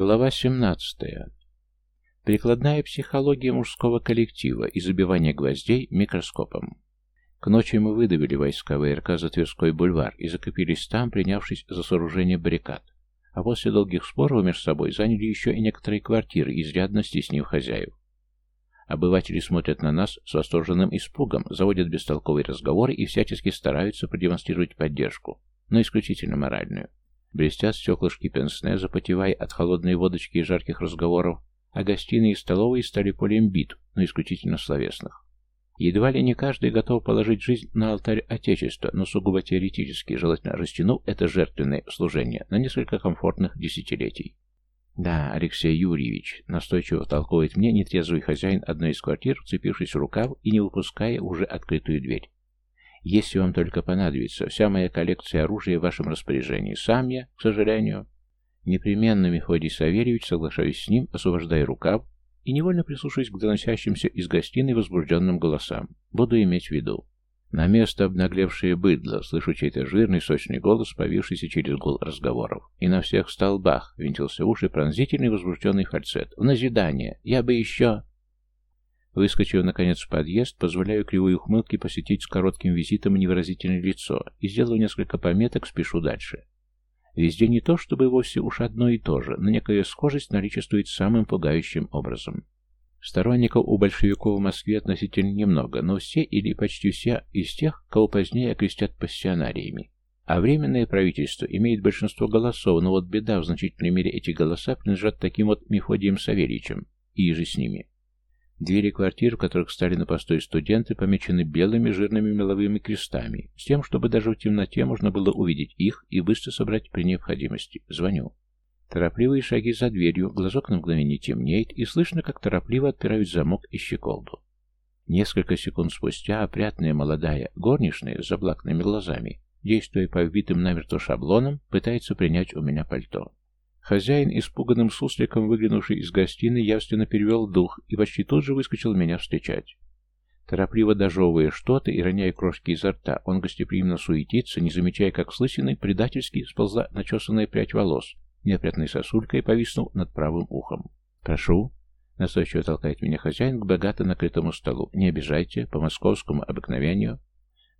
Глава 17. Прикладная психология мужского коллектива и забивание гвоздей микроскопом. К ночи мы выдавили войска ВРК за Тверской бульвар и закрепились там, принявшись за сооружение баррикад. А после долгих споров между собой заняли еще и некоторые квартиры, изрядно стеснив хозяев. Обыватели смотрят на нас с восторженным испугом, заводят бестолковые разговоры и всячески стараются продемонстрировать поддержку, но исключительно моральную. Блестят стеклышки пенсне, запотевая от холодной водочки и жарких разговоров, а гостиные и столовые стали полем битв, но исключительно словесных. Едва ли не каждый готов положить жизнь на алтарь Отечества, но сугубо теоретически, желательно растянув это жертвенное служение на несколько комфортных десятилетий. «Да, Алексей Юрьевич», — настойчиво толкует мне нетрезвый хозяин одной из квартир, вцепившись в рукав и не выпуская уже открытую дверь. Если вам только понадобится, вся моя коллекция оружия в вашем распоряжении. Сам я, к сожалению. Непременно, Мефодий Савельевич, соглашаюсь с ним, освобождая рукав и невольно прислушиваясь к доносящимся из гостиной возбужденным голосам. Буду иметь в виду. На место обнаглевшее быдло, слышу чей-то жирный, сочный голос, повившийся через гул разговоров. И на всех столбах винтился уши пронзительный возбужденный фальцет. В назидание. Я бы еще... Выскочив, наконец, в подъезд, позволяю кривой ухмылке посетить с коротким визитом невыразительное лицо и, сделаю несколько пометок, спешу дальше. Везде не то, чтобы вовсе уж одно и то же, но некая схожесть наличествует самым пугающим образом. Сторонников у большевиков в Москве относительно немного, но все или почти все из тех, кого позднее окрестят пассионариями. А Временное правительство имеет большинство голосов, но вот беда, в значительной мере эти голоса принадлежат таким вот Мефодием Савельичем и же с ними. Двери квартир, в которых стали на постой студенты, помечены белыми жирными меловыми крестами, с тем, чтобы даже в темноте можно было увидеть их и быстро собрать при необходимости. Звоню. Торопливые шаги за дверью, глазок на мгновение темнеет, и слышно, как торопливо отпирают замок и щеколду. Несколько секунд спустя опрятная молодая горничная с заблакными глазами, действуя по вбитым намертво шаблонам, пытается принять у меня пальто. Хозяин, испуганным сусликом, выглянувший из гостиной, явственно перевел дух и почти тут же выскочил меня встречать. Торопливо дожевывая что-то и роняя крошки изо рта, он гостеприимно суетится, не замечая, как с предательски сползла начесанная прядь волос, неопрятной сосулькой повиснув над правым ухом. «Прошу», — настойчиво толкает меня хозяин к богато накрытому столу. «Не обижайте, по московскому обыкновению».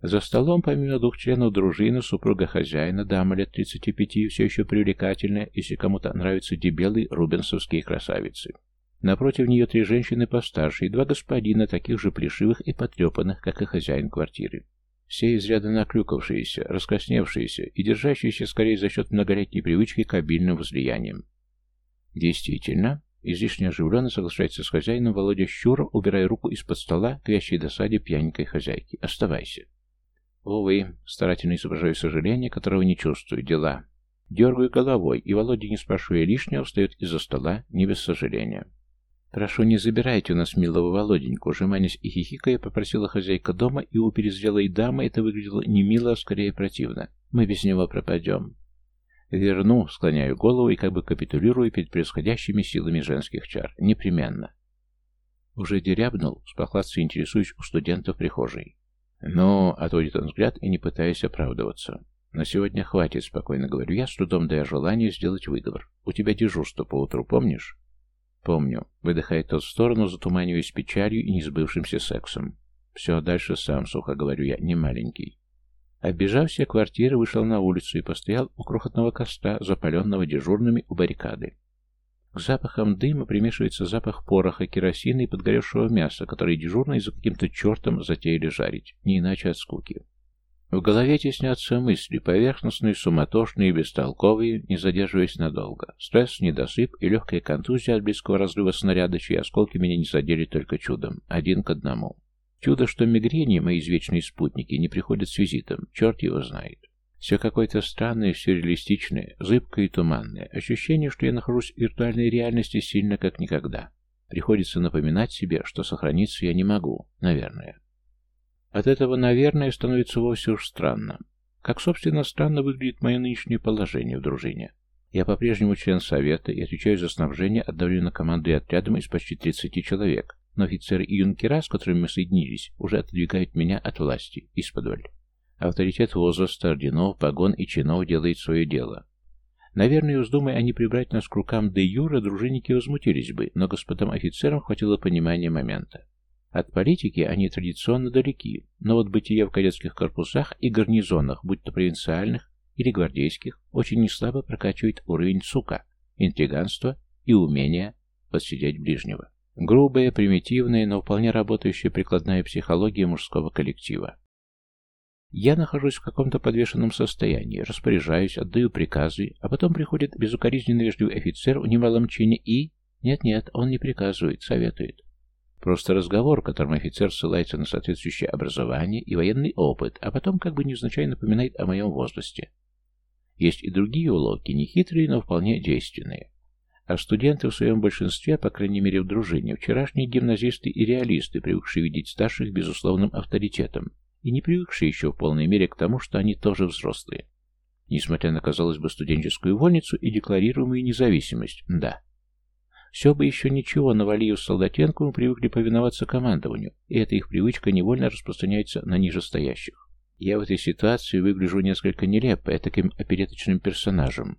За столом, помимо двух членов дружины, супруга хозяина, дама лет 35, все еще привлекательная, если кому-то нравятся дебелые рубенсовские красавицы. Напротив нее три женщины постарше и два господина, таких же плешивых и потрепанных, как и хозяин квартиры. Все изрядно наклюкавшиеся, раскрасневшиеся и держащиеся скорее за счет многолетней привычки к обильным возлияниям. Действительно, излишне оживленно соглашается с хозяином Володя Щуров, убирая руку из-под стола к вящей досаде пьяненькой хозяйки. «Оставайся». Увы, старательно изображаю сожаление, которого не чувствую, дела. Дергаю головой, и Володя, не спрашивая лишнего, встает из-за стола, не без сожаления. «Прошу, не забирайте у нас милого Володеньку», жеманясь и хихикая, попросила хозяйка дома, и у перезрелой дамы это выглядело не мило, а скорее противно. «Мы без него пропадем». Верну, склоняю голову и как бы капитулирую перед происходящими силами женских чар. Непременно. Уже дерябнул, с похладцей интересуюсь у студента в прихожей. Но отводит он взгляд и не пытаясь оправдываться. На сегодня хватит, спокойно говорю я, с трудом дая желание сделать выговор. У тебя дежурство по утру, помнишь? Помню. Выдыхает тот в сторону, затуманиваясь печалью и несбывшимся сексом. Все, дальше сам, сухо говорю я, не маленький. Оббежав все квартиры, вышел на улицу и постоял у крохотного костра, запаленного дежурными у баррикады. К запахам дыма примешивается запах пороха, керосина и подгоревшего мяса, который дежурные за каким-то чертом затеяли жарить, не иначе от скуки. В голове теснятся мысли, поверхностные, суматошные бестолковые, не задерживаясь надолго. Стресс, недосып и легкая контузия от близкого разрыва снаряда, чьи осколки меня не задели только чудом. Один к одному. Чудо, что мигрени, мои извечные спутники, не приходят с визитом. Черт его знает. Все какое-то странное, все реалистичное, зыбкое и туманное. Ощущение, что я нахожусь в виртуальной реальности сильно как никогда. Приходится напоминать себе, что сохраниться я не могу, наверное. От этого, наверное, становится вовсе уж странно. Как, собственно, странно выглядит мое нынешнее положение в дружине. Я по-прежнему член совета и отвечаю за снабжение одновременно командой отрядом из почти 30 человек, но офицеры и юнкера, с которыми мы соединились, уже отодвигают меня от власти, из-под Авторитет возраста, орденов, погон и чинов делает свое дело. Наверное, вздумая они прибрать нас к рукам де юра, дружинники возмутились бы, но господам офицерам хватило понимания момента. От политики они традиционно далеки, но вот бытие в кадетских корпусах и гарнизонах, будь то провинциальных или гвардейских, очень неслабо прокачивает уровень сука, интриганства и умения подсидеть ближнего. Грубая, примитивная, но вполне работающая прикладная психология мужского коллектива. Я нахожусь в каком-то подвешенном состоянии, распоряжаюсь, отдаю приказы, а потом приходит безукоризненно вежливый офицер в немалом чине и... Нет-нет, он не приказывает, советует. Просто разговор, в котором офицер ссылается на соответствующее образование и военный опыт, а потом как бы невзначай напоминает о моем возрасте. Есть и другие уловки, нехитрые, но вполне действенные. А студенты в своем большинстве, по крайней мере в дружине, вчерашние гимназисты и реалисты, привыкшие видеть старших безусловным авторитетом, и не привыкшие еще в полной мере к тому, что они тоже взрослые. Несмотря на, казалось бы, студенческую вольницу и декларируемую независимость, да. Все бы еще ничего, но Валиев с Солдатенковым привыкли повиноваться командованию, и эта их привычка невольно распространяется на нижестоящих. Я в этой ситуации выгляжу несколько нелепо, таким опереточным персонажем.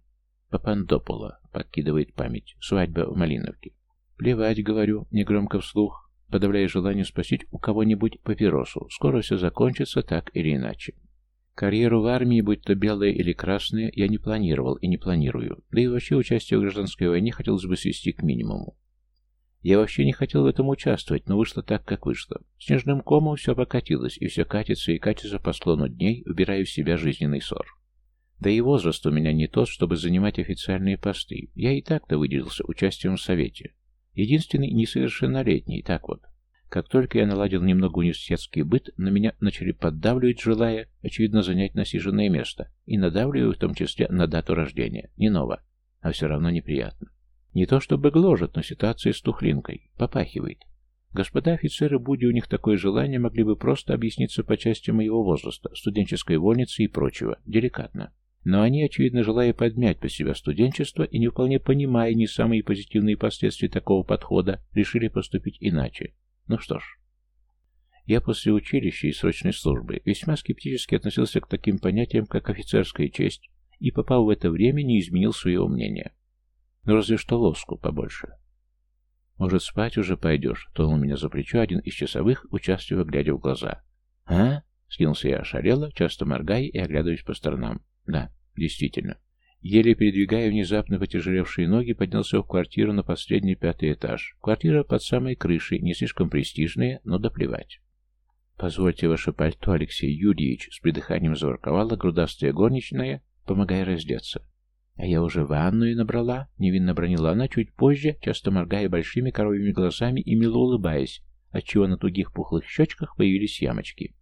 Папандопола, подкидывает память. Свадьба в Малиновке. Плевать, говорю, негромко вслух, подавляя желание спросить у кого-нибудь папиросу. Скоро все закончится так или иначе. Карьеру в армии, будь то белая или красная, я не планировал и не планирую. Да и вообще участие в гражданской войне хотелось бы свести к минимуму. Я вообще не хотел в этом участвовать, но вышло так, как вышло. Снежным комом все покатилось, и все катится и катится по склону дней, убирая в себя жизненный ссор. Да и возраст у меня не тот, чтобы занимать официальные посты. Я и так-то выделился участием в совете. Единственный несовершеннолетний, так вот. Как только я наладил немного университетский быт, на меня начали поддавливать, желая, очевидно, занять насиженное место, и надавливаю в том числе на дату рождения. Не ново, а все равно неприятно. Не то чтобы гложет, но ситуация с тухлинкой. Попахивает. Господа офицеры, будь у них такое желание, могли бы просто объясниться по части моего возраста, студенческой вольницы и прочего, деликатно. Но они, очевидно, желая подмять под себя студенчество и не вполне понимая не самые позитивные последствия такого подхода, решили поступить иначе. Ну что ж. Я после училища и срочной службы весьма скептически относился к таким понятиям, как офицерская честь, и, попав в это время, не изменил своего мнения. Ну, разве что лоску побольше. «Может, спать уже пойдешь?» — тонул меня за плечо один из часовых, участливо глядя в глаза. «А?» — скинулся я ошалело, часто моргая и оглядываясь по сторонам. «Да, действительно. Еле передвигая внезапно потяжелевшие ноги, поднялся в квартиру на последний пятый этаж. Квартира под самой крышей, не слишком престижная, но доплевать. «Позвольте ваше пальто, Алексей Юрьевич», — с придыханием заворковала грудастая горничная, помогая раздеться. «А я уже ванную набрала», — невинно бронила она чуть позже, часто моргая большими коровьими глазами и мило улыбаясь, отчего на тугих пухлых щечках появились ямочки.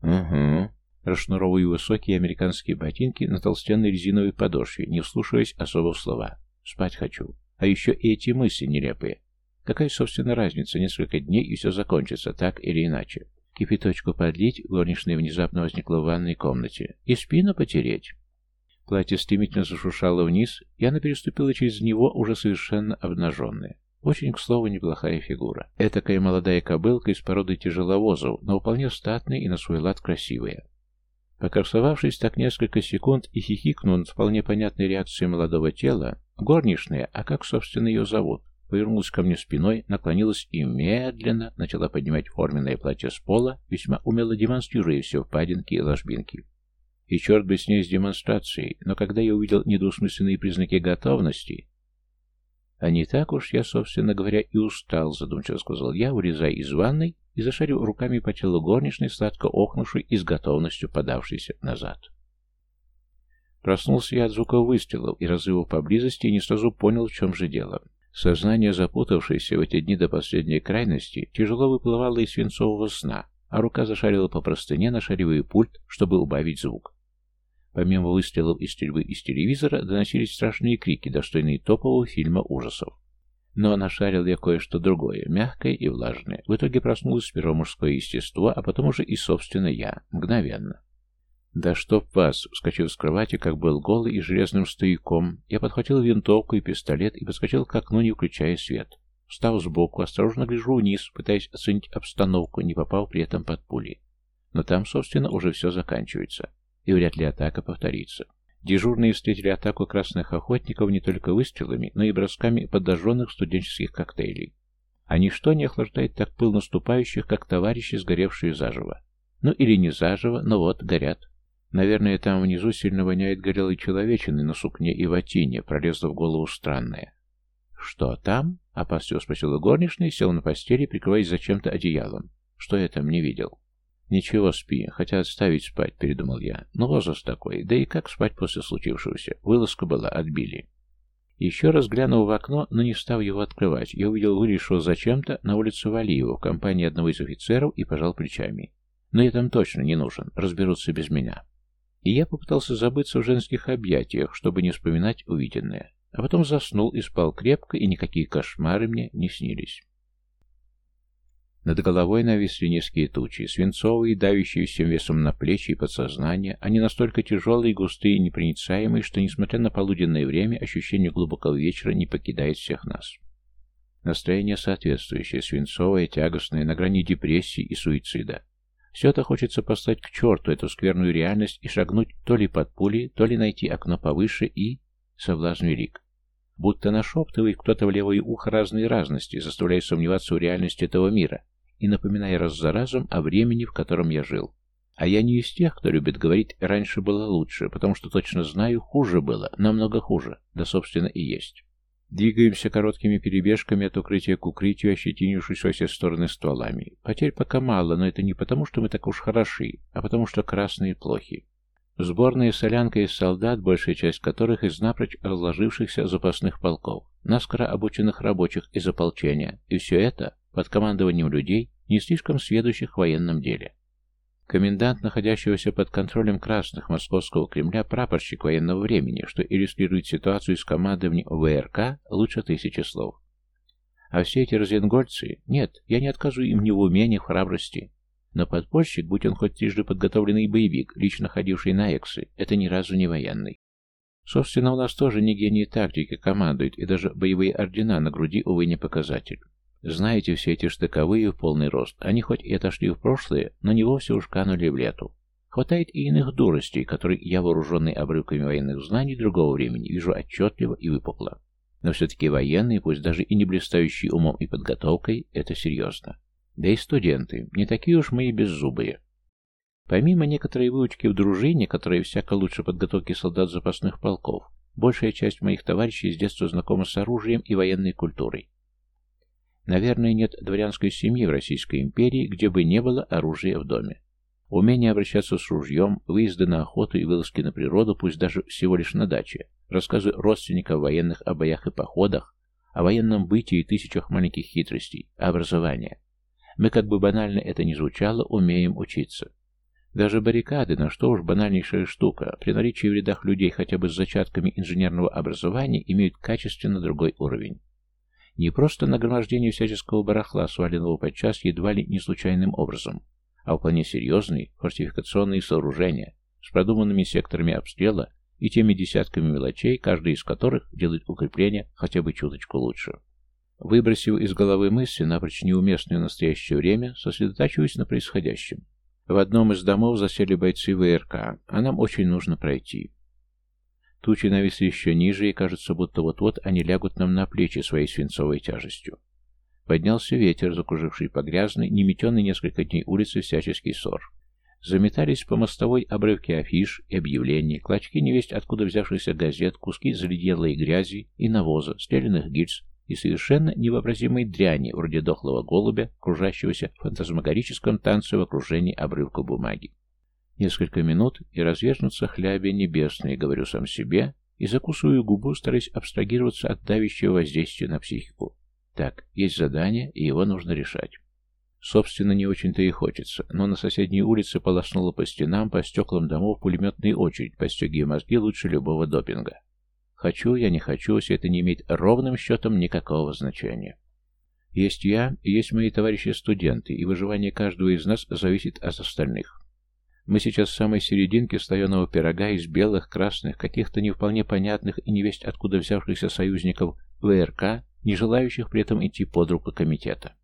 «Угу», Расшнуровываю высокие американские ботинки на толстенной резиновой подошве, не вслушиваясь особо в слова. Спать хочу. А еще и эти мысли нелепые. Какая, собственно, разница? Несколько дней и все закончится, так или иначе. Кипяточку подлить, горничная внезапно возникла в ванной комнате. И спину потереть. Платье стремительно зашуршало вниз, и она переступила через него, уже совершенно обнаженная. Очень, к слову, неплохая фигура. Этакая молодая кобылка из породы тяжеловозов, но вполне статная и на свой лад красивая. Покрасовавшись так несколько секунд и хихикнув над вполне понятной реакцией молодого тела, горничная, а как, собственно, ее зовут, повернулась ко мне спиной, наклонилась и медленно начала поднимать форменное платье с пола, весьма умело демонстрируя все впадинки и ложбинки. И черт бы с ней с демонстрацией, но когда я увидел недвусмысленные признаки готовности... А не так уж я, собственно говоря, и устал, задумчиво сказал я, вылезая из ванной и зашарил руками по телу горничной, сладко охнувшей и с готовностью подавшейся назад. Проснулся я от звуков выстрелов и разрывов поблизости и не сразу понял, в чем же дело. Сознание, запутавшееся в эти дни до последней крайности, тяжело выплывало из свинцового сна, а рука зашарила по простыне, нашаривая пульт, чтобы убавить звук. Помимо выстрелов и стрельбы из телевизора доносились страшные крики, достойные топового фильма ужасов. Но нашарил я кое-что другое, мягкое и влажное. В итоге проснулось сперва мужское естество, а потом уже и, собственно, я. Мгновенно. «Да чтоб вас!» Вскочив с кровати, как был голый и железным стояком, я подхватил винтовку и пистолет и подскочил к окну, не включая свет. Встав сбоку, осторожно гляжу вниз, пытаясь оценить обстановку, не попав при этом под пули. Но там, собственно, уже все заканчивается, и вряд ли атака повторится. Дежурные встретили атаку красных охотников не только выстрелами, но и бросками подожженных студенческих коктейлей. А ничто не охлаждает так пыл наступающих, как товарищи, сгоревшие заживо. Ну или не заживо, но вот, горят. Наверное, там внизу сильно воняет горелой человечиной на сукне и ватине, пролезло в голову странное. «Что там?» — опасливо спросила горничная села на постели, прикрываясь зачем-то одеялом. «Что я там не видел?» «Ничего, спи, хотя отставить спать», — передумал я. «Ну, возраст такой, да и как спать после случившегося? Вылазка была, отбили». Еще раз глянув в окно, но не став его открывать, я увидел вылезшего зачем-то на улицу Валиева в компании одного из офицеров и пожал плечами. «Но я там точно не нужен, разберутся без меня». И я попытался забыться в женских объятиях, чтобы не вспоминать увиденное. А потом заснул и спал крепко, и никакие кошмары мне не снились. Над головой нависли низкие тучи, свинцовые, давящие всем весом на плечи и подсознание. Они настолько тяжелые, густые и непроницаемые, что, несмотря на полуденное время, ощущение глубокого вечера не покидает всех нас. Настроение соответствующее, свинцовое, тягостное, на грани депрессии и суицида. Все это хочется послать к черту, эту скверную реальность, и шагнуть то ли под пули, то ли найти окно повыше и... Соблазн велик. Будто нашептывает кто-то в левое ухо разные разности, заставляя сомневаться в реальности этого мира, и напоминая раз за разом о времени, в котором я жил. А я не из тех, кто любит говорить «раньше было лучше», потому что точно знаю, хуже было, намного хуже, да, собственно, и есть. Двигаемся короткими перебежками от укрытия к укрытию, ощетинившись во все стороны стволами. Потерь пока мало, но это не потому, что мы так уж хороши, а потому, что красные плохи. Сборная солянка из солдат, большая часть которых из напрочь разложившихся запасных полков, наскоро обученных рабочих из ополчения, и все это под командованием людей, не слишком сведущих в военном деле. Комендант, находящегося под контролем красных московского Кремля, прапорщик военного времени, что иллюстрирует ситуацию с командованием ВРК лучше тысячи слов. А все эти развенгольцы, нет, я не отказываю им ни в уме, ни в храбрости. Но подпольщик, будь он хоть трижды подготовленный боевик, лично ходивший на эксы, это ни разу не военный. Собственно, у нас тоже не гений тактики командует, и даже боевые ордена на груди, увы, не показатель. Знаете, все эти штыковые в полный рост, они хоть и отошли в прошлое, но не вовсе уж канули в лету. Хватает и иных дуростей, которые я, вооруженный обрывками военных знаний другого времени, вижу отчетливо и выпукло. Но все-таки военные, пусть даже и не блистающие умом и подготовкой, это серьезно. Да и студенты, не такие уж мы и беззубые. Помимо некоторой выучки в дружине, которая всяко лучше подготовки солдат запасных полков, большая часть моих товарищей с детства знакома с оружием и военной культурой. Наверное, нет дворянской семьи в Российской империи, где бы не было оружия в доме. Умение обращаться с ружьем, выезды на охоту и вылазки на природу, пусть даже всего лишь на даче, рассказы родственников военных о боях и походах, о военном бытии и тысячах маленьких хитростей, образование. Мы, как бы банально это ни звучало, умеем учиться. Даже баррикады, на что уж банальнейшая штука, при наличии в рядах людей хотя бы с зачатками инженерного образования, имеют качественно другой уровень. Не просто нагромождение всяческого барахла, сваленного подчас едва ли не случайным образом, а вполне серьезные фортификационные сооружения с продуманными секторами обстрела и теми десятками мелочей, каждый из которых делает укрепление хотя бы чуточку лучше. Выбросив из головы мысли, напрочь неуместные в настоящее время, сосредотачиваясь на происходящем. В одном из домов засели бойцы ВРК, а нам очень нужно пройти. Тучи нависли еще ниже, и кажется, будто вот-вот они лягут нам на плечи своей свинцовой тяжестью. Поднялся ветер, закруживший по грязной, неметенной несколько дней улицы всяческий ссор. Заметались по мостовой обрывки афиш и объявлений, клочки невесть откуда взявшихся газет, куски заледелой грязи и навоза, стрелянных гильз и совершенно невообразимой дряни, вроде дохлого голубя, кружащегося в фантазмагорическом танце в окружении обрывка бумаги. Несколько минут и развернутся хляби небесные, говорю сам себе, и закусываю губу, стараясь абстрагироваться от давящего воздействия на психику. Так, есть задание, и его нужно решать. Собственно, не очень-то и хочется, но на соседней улице полоснуло по стенам, по стеклам домов пулеметная очередь, постегивая мозги лучше любого допинга. Хочу я, не хочу, все это не имеет ровным счетом никакого значения. Есть я, есть мои товарищи-студенты, и выживание каждого из нас зависит от остальных. Мы сейчас в самой серединке слоеного пирога из белых, красных, каких-то не вполне понятных и невесть откуда взявшихся союзников ВРК, не желающих при этом идти под руку комитета.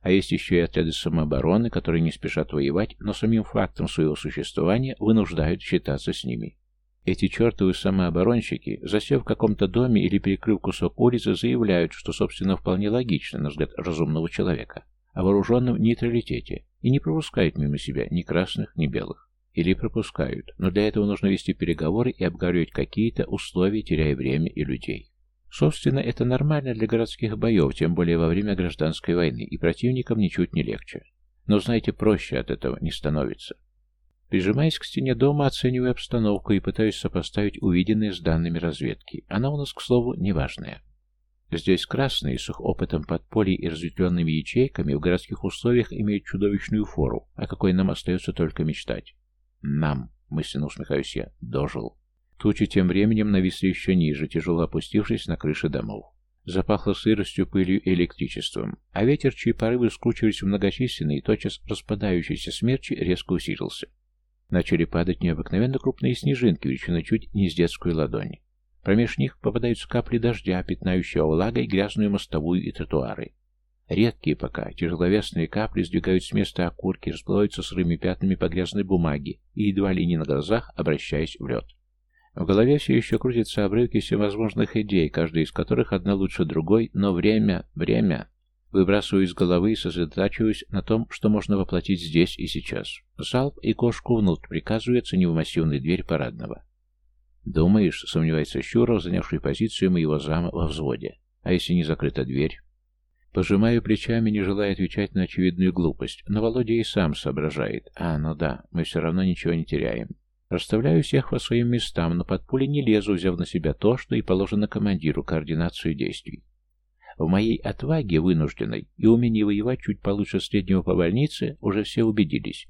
А есть еще и отряды самообороны, которые не спешат воевать, но самим фактом своего существования вынуждают считаться с ними. Эти чертовы самооборонщики, засев в каком-то доме или перекрыв кусок улицы, заявляют, что, собственно, вполне логично, на взгляд разумного человека, о вооруженном нейтралитете, и не пропускают мимо себя ни красных, ни белых. Или пропускают, но для этого нужно вести переговоры и обговаривать какие-то условия, теряя время и людей. Собственно, это нормально для городских боев, тем более во время гражданской войны, и противникам ничуть не легче. Но, знаете, проще от этого не становится. Прижимаясь к стене дома, оцениваю обстановку и пытаюсь сопоставить увиденное с данными разведки. Она у нас, к слову, неважная. Здесь красные, с их опытом подполья и разветвленными ячейками, в городских условиях имеют чудовищную фору, о какой нам остается только мечтать. Нам, мысленно усмехаюсь я, дожил. Тучи тем временем нависли еще ниже, тяжело опустившись на крыши домов. Запахло сыростью, пылью и электричеством, а ветер, чьи порывы скручивались в многочисленные, тотчас распадающиеся смерчи, резко усилился. Начали падать необыкновенно крупные снежинки, величиной чуть не с детскую ладонь. Промеж них попадаются капли дождя, пятнающего влагой грязную мостовую и тротуары. Редкие пока, тяжеловесные капли сдвигают с места окурки, расплываются сырыми пятнами по грязной бумаге и едва ли не на глазах, обращаясь в лед. В голове все еще крутятся обрывки всевозможных идей, каждая из которых одна лучше другой, но время, время... Выбрасываю из головы и сосредотачиваюсь на том, что можно воплотить здесь и сейчас. Залп и кошку внутрь приказывает, оценив массивную дверь парадного. «Думаешь?» — сомневается Щуров, занявший позицию моего зама во взводе. «А если не закрыта дверь?» Пожимаю плечами, не желая отвечать на очевидную глупость, но Володя и сам соображает. «А, ну да, мы все равно ничего не теряем. Расставляю всех по своим местам, но под пули не лезу, взяв на себя то, что и положено командиру, координацию действий. В моей отваге вынужденной и умении воевать чуть получше среднего по больнице уже все убедились.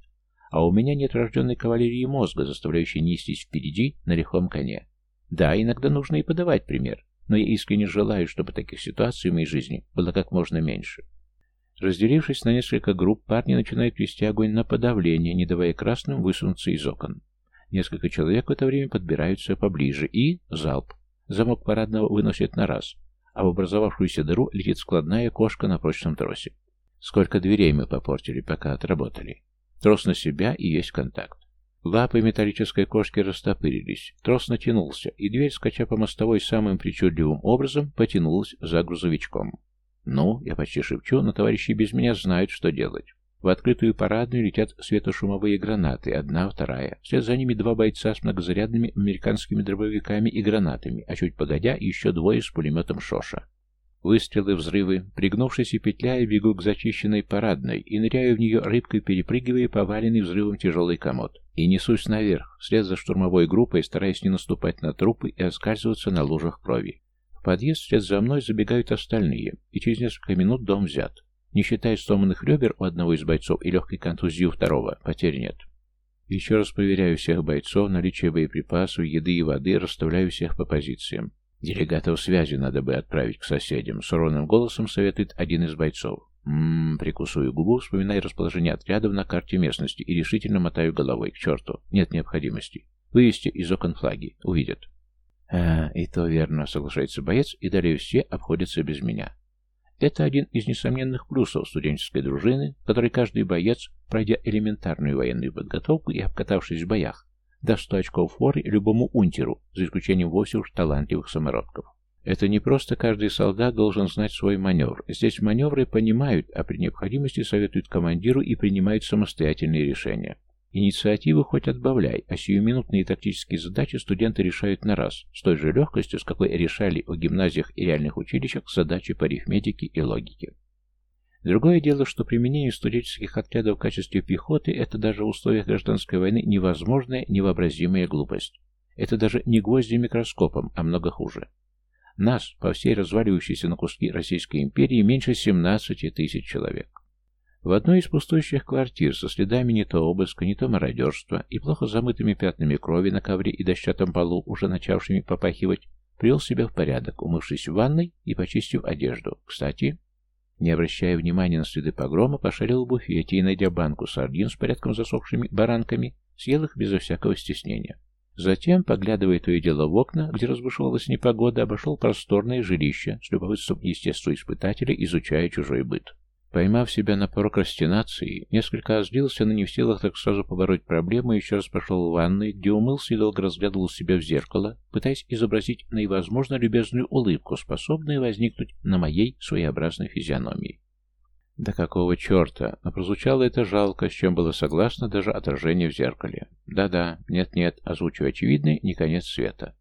А у меня нет рожденной кавалерии мозга, заставляющей нестись впереди на лихом коне. Да, иногда нужно и подавать пример, но я искренне желаю, чтобы таких ситуаций в моей жизни было как можно меньше. Разделившись на несколько групп, парни начинают вести огонь на подавление, не давая красным высунуться из окон. Несколько человек в это время подбираются поближе и... залп. Замок парадного выносит на раз, а в образовавшуюся дыру летит складная кошка на прочном тросе. Сколько дверей мы попортили, пока отработали. Трос на себя и есть контакт. Лапы металлической кошки растопырились, трос натянулся, и дверь, скача по мостовой самым причудливым образом, потянулась за грузовичком. Ну, я почти шепчу, но товарищи без меня знают, что делать. В открытую парадную летят светошумовые гранаты, одна, вторая. Вслед за ними два бойца с многозарядными американскими дробовиками и гранатами, а чуть погодя еще двое с пулеметом Шоша. Выстрелы, взрывы. Пригнувшись и петляя, бегу к зачищенной парадной и ныряю в нее рыбкой, перепрыгивая поваленный взрывом тяжелый комод. И несусь наверх, вслед за штурмовой группой, стараясь не наступать на трупы и оскальзываться на лужах крови. В подъезд вслед за мной забегают остальные, и через несколько минут дом взят. Не считая сломанных ребер у одного из бойцов и легкой контузии у второго, потерь нет. Еще раз проверяю всех бойцов, наличие боеприпасов, еды и воды, расставляю всех по позициям. Делегатов связи надо бы отправить к соседям, с ровным голосом советует один из бойцов. Ммм, прикусываю губу, вспоминая расположение отрядов на карте местности и решительно мотаю головой. К черту, нет необходимости. Вывести из окон флаги. Увидят. А, и то верно, соглашается боец, и далее все обходятся без меня. Это один из несомненных плюсов студенческой дружины, в которой каждый боец, пройдя элементарную военную подготовку и обкатавшись в боях, даст 100 очков форы любому унтеру, за исключением вовсе уж талантливых самородков. Это не просто каждый солдат должен знать свой маневр. Здесь маневры понимают, а при необходимости советуют командиру и принимают самостоятельные решения. Инициативы хоть отбавляй, а сиюминутные тактические задачи студенты решают на раз, с той же легкостью, с какой решали в гимназиях и реальных училищах задачи по арифметике и логике. Другое дело, что применение студенческих отрядов в качестве пехоты – это даже в условиях гражданской войны невозможная, невообразимая глупость. Это даже не гвозди микроскопом, а много хуже. Нас, по всей разваливающейся на куски Российской империи, меньше 17 тысяч человек. В одной из пустующих квартир со следами не то обыска, не то мародерства и плохо замытыми пятнами крови на ковре и дощатом полу, уже начавшими попахивать, привел себя в порядок, умывшись в ванной и почистив одежду. Кстати, не обращая внимания на следы погрома, пошарил в буфете и, найдя банку сардин с порядком засохшими баранками, съел их безо всякого стеснения. Затем, поглядывая то и дело в окна, где разбушевалась непогода, обошел просторное жилище, с любопытством естественно испытателя, изучая чужой быт. Поймав себя на прокрастинации, несколько озлился, но не в силах так сразу побороть проблему, еще раз пошел в ванной, где умылся и долго разглядывал себя в зеркало, пытаясь изобразить наивозможно любезную улыбку, способную возникнуть на моей своеобразной физиономии. Да какого черта? Но прозвучало это жалко, с чем было согласно даже отражение в зеркале. Да-да, нет-нет, озвучивая очевидный, не конец света.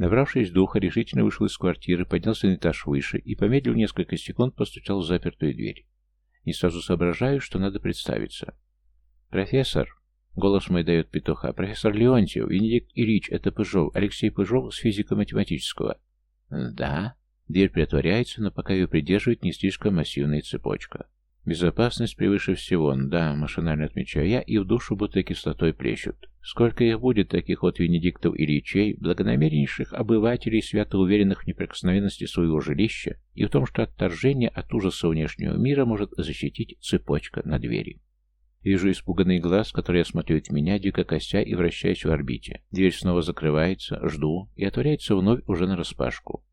Набравшись духа, решительно вышел из квартиры, поднялся на этаж выше и, помедлив несколько секунд, постучал в запертую дверь. Не сразу соображаю, что надо представиться. «Профессор!» — голос мой дает петуха. «Профессор Леонтьев, Венедикт Ильич, это Пыжов, Алексей Пыжов с физико-математического». «Да?» Дверь притворяется, но пока ее придерживает не слишком массивная цепочка. Безопасность превыше всего, да, машинально отмечаю я, и в душу будто кислотой плещут. Сколько их будет, таких вот Венедиктов Ильичей, благонамереннейших обывателей, свято уверенных в неприкосновенности своего жилища и в том, что отторжение от ужаса внешнего мира может защитить цепочка на двери. Вижу испуганный глаз, который осматривает меня, дико кося и вращаясь в орбите. Дверь снова закрывается, жду, и отворяется вновь уже нараспашку.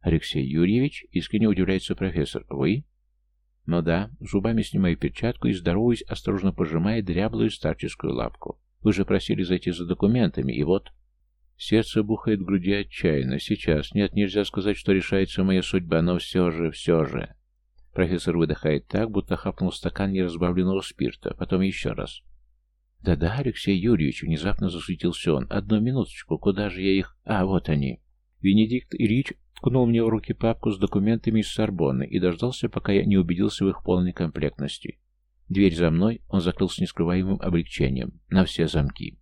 «Алексей Юрьевич?» — искренне удивляется профессор. «Вы?» Но да, зубами снимаю перчатку и здороваюсь, осторожно пожимая дряблую старческую лапку. Вы же просили зайти за документами, и вот... Сердце бухает в груди отчаянно. Сейчас. Нет, нельзя сказать, что решается моя судьба, но все же, все же. Профессор выдыхает так, будто хапнул стакан неразбавленного спирта. Потом еще раз. «Да-да, Алексей Юрьевич», — внезапно засветился он. «Одну минуточку, куда же я их...» «А, вот они». Венедикт Ильич ткнул мне в руки папку с документами из Сорбонны и дождался, пока я не убедился в их полной комплектности. Дверь за мной он закрыл с нескрываемым облегчением на все замки.